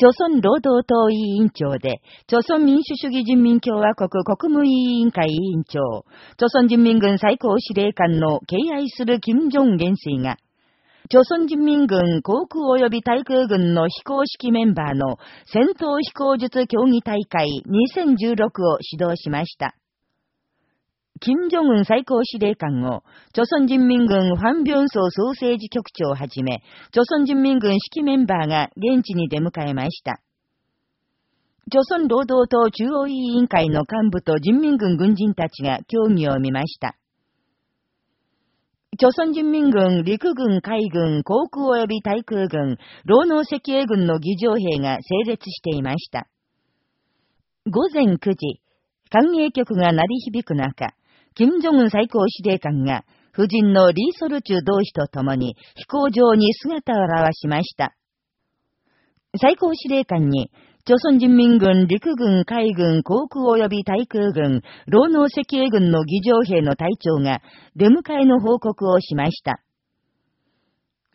朝鮮労働党委員長で、朝鮮民主主義人民共和国国務委員会委員長、朝鮮人民軍最高司令官の敬愛する金正恩元帥が、朝鮮人民軍航空及び対空軍の非公式メンバーの戦闘飛行術競技大会2016を指導しました。金正恩最高司令官を、朝鮮人民軍ファン・ビョンソ総政治局長をはじめ、朝鮮人民軍指揮メンバーが現地に出迎えました。朝鮮労働党中央委員会の幹部と人民軍軍人たちが協議を見ました。朝鮮人民軍陸軍海軍航空及び対空軍、労農赤衛軍の議場兵が整列していました。午前9時、歓迎曲が鳴り響く中、金正恩最高司令官が、夫人のリー・ソルチュ同士と共に飛行場に姿を現しました。最高司令官に、朝鮮人民軍陸軍海軍航空及び対空軍、労農赤衛軍の議場兵の隊長が出迎えの報告をしました。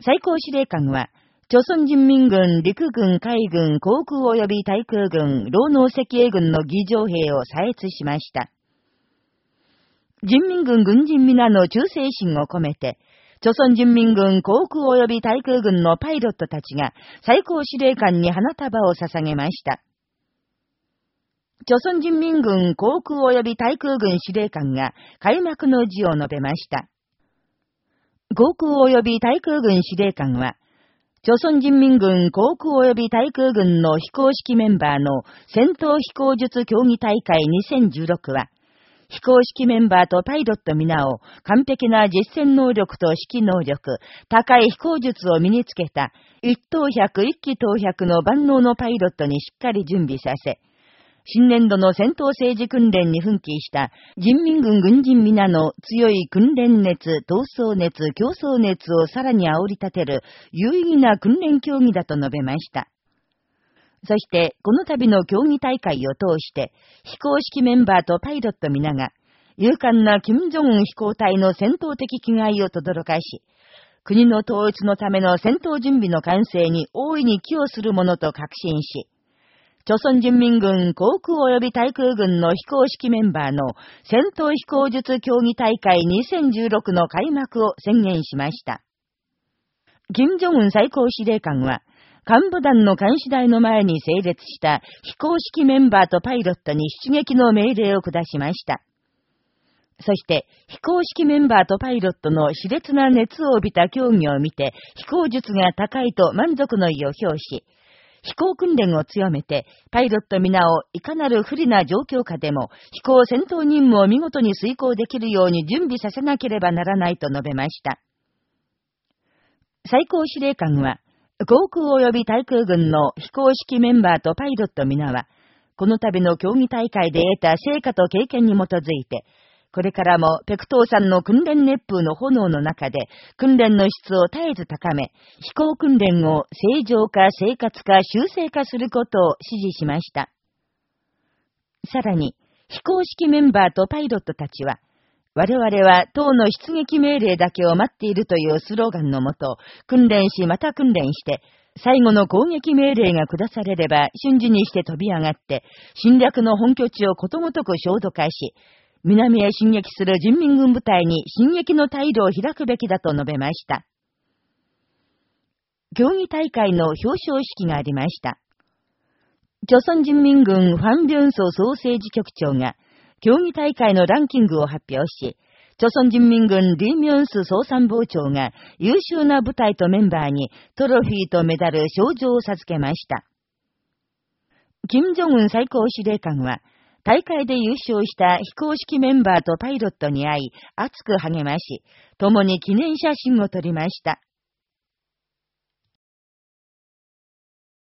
最高司令官は、朝鮮人民軍陸軍海軍航空及び対空軍、労農赤衛軍の議場兵を採閲しました。人民軍軍人皆の忠誠心を込めて、朝鮮人民軍航空及び対空軍のパイロットたちが最高司令官に花束を捧げました。朝鮮人民軍航空及び対空軍司令官が開幕の辞を述べました。航空及び対空軍司令官は、朝鮮人民軍航空及び対空軍の非公式メンバーの戦闘飛行術競技大会2016は、非公式メンバーとパイロット皆を完璧な実践能力と指揮能力、高い飛行術を身につけた、一等百一機等百の万能のパイロットにしっかり準備させ、新年度の戦闘政治訓練に奮起した人民軍軍人皆の強い訓練熱、闘争熱、競争熱をさらに煽り立てる有意義な訓練競技だと述べました。そして、この度の競技大会を通して、非公式メンバーとパイロット皆が、勇敢な金正恩飛行隊の戦闘的気概を轟かし、国の統一のための戦闘準備の完成に大いに寄与するものと確信し、朝鮮人民軍航空及び対空軍の非公式メンバーの戦闘飛行術競技大会2016の開幕を宣言しました。金正恩最高司令官は、幹部団の監視台の前に整列した非公式メンバーとパイロットに出撃の命令を下しました。そして、非公式メンバーとパイロットの熾烈な熱を帯びた競技を見て、飛行術が高いと満足の意を表し、飛行訓練を強めて、パイロット皆をいかなる不利な状況下でも、飛行戦闘任務を見事に遂行できるように準備させなければならないと述べました。最高司令官は、航空及び対空軍の非公式メンバーとパイロット皆は、この度の競技大会で得た成果と経験に基づいて、これからもペクトーさんの訓練熱風の炎の中で、訓練の質を絶えず高め、飛行訓練を正常化、生活化、修正化することを指示しました。さらに、非公式メンバーとパイロットたちは、我々は党の出撃命令だけを待っているというスローガンのもと、訓練しまた訓練して、最後の攻撃命令が下されれば瞬時にして飛び上がって、侵略の本拠地をことごとく焦土化し、南へ進撃する人民軍部隊に進撃の態度を開くべきだと述べました。競技大会の表彰式がありました。朝鮮人民軍ファン・ビョンソ総政治局長が、競技大会のランキングを発表し、朝鮮人民軍リーミョンス総参謀長が優秀な部隊とメンバーにトロフィーとメダル、賞状を授けました。金正恩最高司令官は、大会で優勝した非公式メンバーとパイロットに会い、熱く励まし、共に記念写真を撮りました。